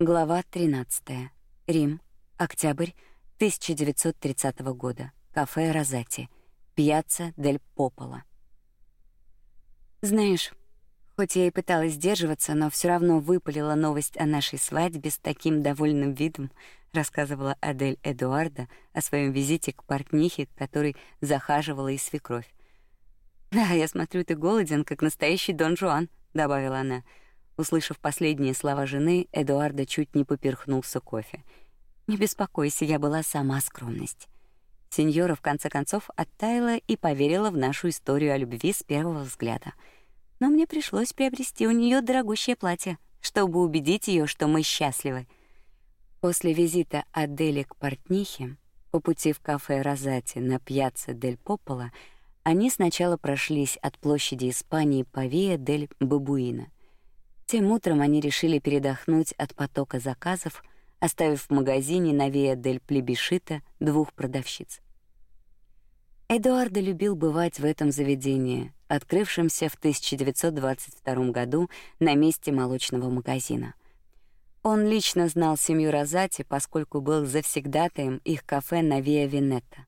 Глава 13. Рим. Октябрь 1930 года. Кафе Розати. Пьяцца дель Пополо. Знаешь, хоть я и пыталась сдерживаться, но все равно выпалила новость о нашей свадьбе с таким довольным видом, рассказывала Адель Эдуарда о своем визите к портнихе, который захаживала и свекровь. Да, я смотрю, ты голоден, как настоящий Дон Жуан, добавила она. Услышав последние слова жены, Эдуарда чуть не поперхнулся кофе. Не беспокойся, я была сама скромность. Сеньора в конце концов оттаяла и поверила в нашу историю о любви с первого взгляда. Но мне пришлось приобрести у нее дорогущее платье, чтобы убедить ее, что мы счастливы. После визита Адели к портнихе по пути в кафе Розати на пьяцца дель Пополо они сначала прошлись от площади Испании по Виа дель Бабуина. Тем утром они решили передохнуть от потока заказов, оставив в магазине на Виа дель Плебишита двух продавщиц. Эдуардо любил бывать в этом заведении, открывшемся в 1922 году на месте молочного магазина. Он лично знал семью Розати, поскольку был завсегдатаем их кафе на Виа Венетта.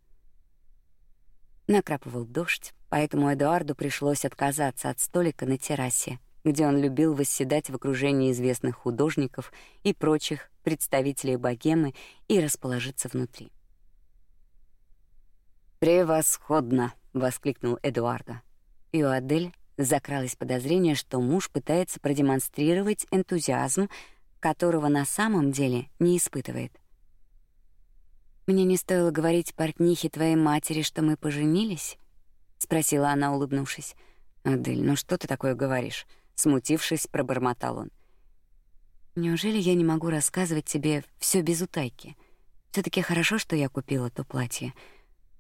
Накрапывал дождь, поэтому Эдуарду пришлось отказаться от столика на террасе, где он любил восседать в окружении известных художников и прочих представителей богемы и расположиться внутри. «Превосходно!» — воскликнул Эдуардо. И у Адель закралось подозрение, что муж пытается продемонстрировать энтузиазм, которого на самом деле не испытывает. «Мне не стоило говорить портнихе твоей матери, что мы поженились?» — спросила она, улыбнувшись. «Адель, ну что ты такое говоришь?» Смутившись, пробормотал он. Неужели я не могу рассказывать тебе все без утайки? все таки хорошо, что я купила то платье.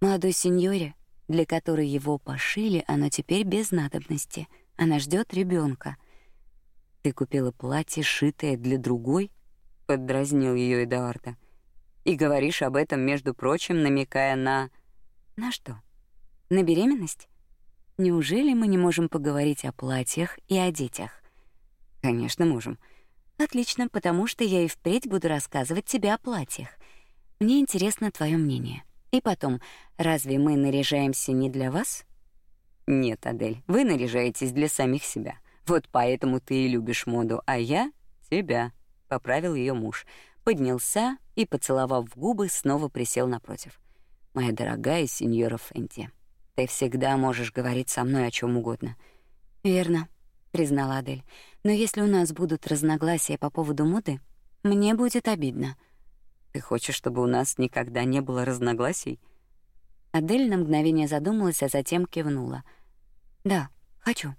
Молодой сеньоре, для которой его пошили, оно теперь без надобности. Она ждет ребенка. Ты купила платье, шитое для другой? поддразнил ее Эдуарда. И говоришь об этом, между прочим, намекая на на что? На беременность? Неужели мы не можем поговорить о платьях и о детях? Конечно, можем. Отлично, потому что я и впредь буду рассказывать тебе о платьях. Мне интересно твое мнение. И потом, разве мы наряжаемся не для вас? Нет, Адель, вы наряжаетесь для самих себя. Вот поэтому ты и любишь моду, а я тебя, поправил ее муж. Поднялся и, поцеловав в губы, снова присел напротив. Моя дорогая сеньора Фенти, ты всегда можешь говорить со мной о чем угодно. Верно, признала Адель. Но если у нас будут разногласия по поводу моды, мне будет обидно. Ты хочешь, чтобы у нас никогда не было разногласий? Адель на мгновение задумалась, а затем кивнула. Да, хочу.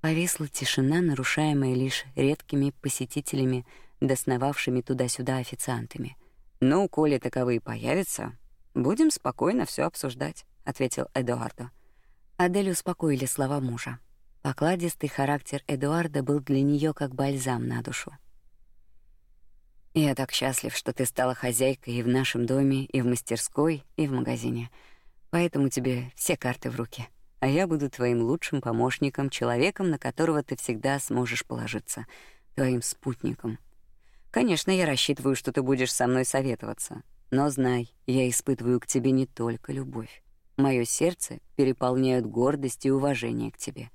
Повисла тишина, нарушаемая лишь редкими посетителями, досновавшими туда-сюда официантами. Ну, коли таковые появятся, будем спокойно все обсуждать ответил Эдуардо. Адель успокоили слова мужа. Покладистый характер Эдуарда был для нее как бальзам на душу. Я так счастлив, что ты стала хозяйкой и в нашем доме, и в мастерской, и в магазине. Поэтому тебе все карты в руки. А я буду твоим лучшим помощником, человеком, на которого ты всегда сможешь положиться, твоим спутником. Конечно, я рассчитываю, что ты будешь со мной советоваться, но знай, я испытываю к тебе не только любовь. Мое сердце переполняют гордость и уважение к тебе.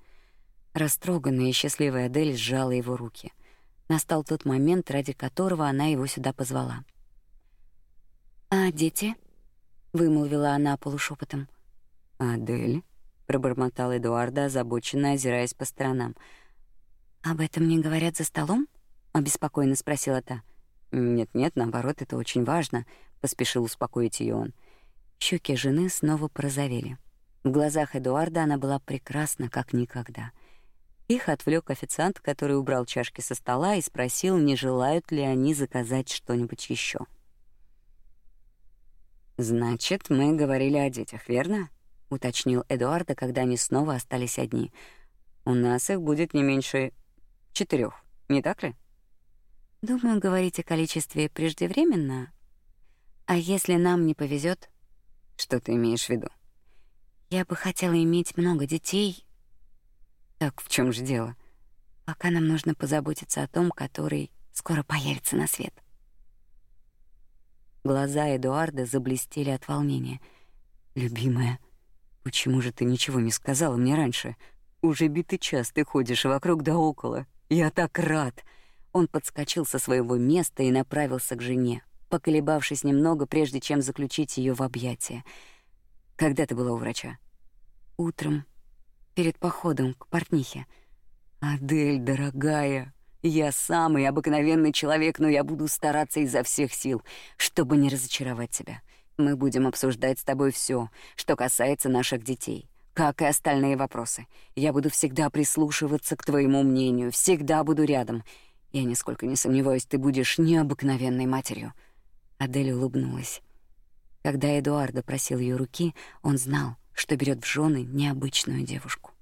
Растроганная и счастливая Адель сжала его руки. Настал тот момент, ради которого она его сюда позвала. «А дети?» — вымолвила она полушепотом. «Адель?» — пробормотал Эдуарда, озабоченно озираясь по сторонам. «Об этом не говорят за столом?» — обеспокоенно спросила та. «Нет-нет, наоборот, это очень важно», — поспешил успокоить ее он. Щеки жены снова порозовели. В глазах Эдуарда она была прекрасна, как никогда. Их отвлек официант, который убрал чашки со стола и спросил, не желают ли они заказать что-нибудь еще. «Значит, мы говорили о детях, верно?» — уточнил Эдуарда, когда они снова остались одни. «У нас их будет не меньше четырех, не так ли?» «Думаю, говорить о количестве преждевременно. А если нам не повезет, что ты имеешь в виду? Я бы хотела иметь много детей. Так в чем же дело? Пока нам нужно позаботиться о том, который скоро появится на свет. Глаза Эдуарда заблестели от волнения. «Любимая, почему же ты ничего не сказала мне раньше? Уже битый час ты ходишь вокруг да около. Я так рад!» Он подскочил со своего места и направился к жене, поколебавшись немного, прежде чем заключить ее в объятия. «Когда ты была у врача?» «Утром, перед походом к портнихе». «Адель, дорогая, я самый обыкновенный человек, но я буду стараться изо всех сил, чтобы не разочаровать тебя. Мы будем обсуждать с тобой все, что касается наших детей, как и остальные вопросы. Я буду всегда прислушиваться к твоему мнению, всегда буду рядом. Я нисколько не сомневаюсь, ты будешь необыкновенной матерью». Адель улыбнулась. Когда Эдуардо просил ее руки, он знал, что берет в жены необычную девушку.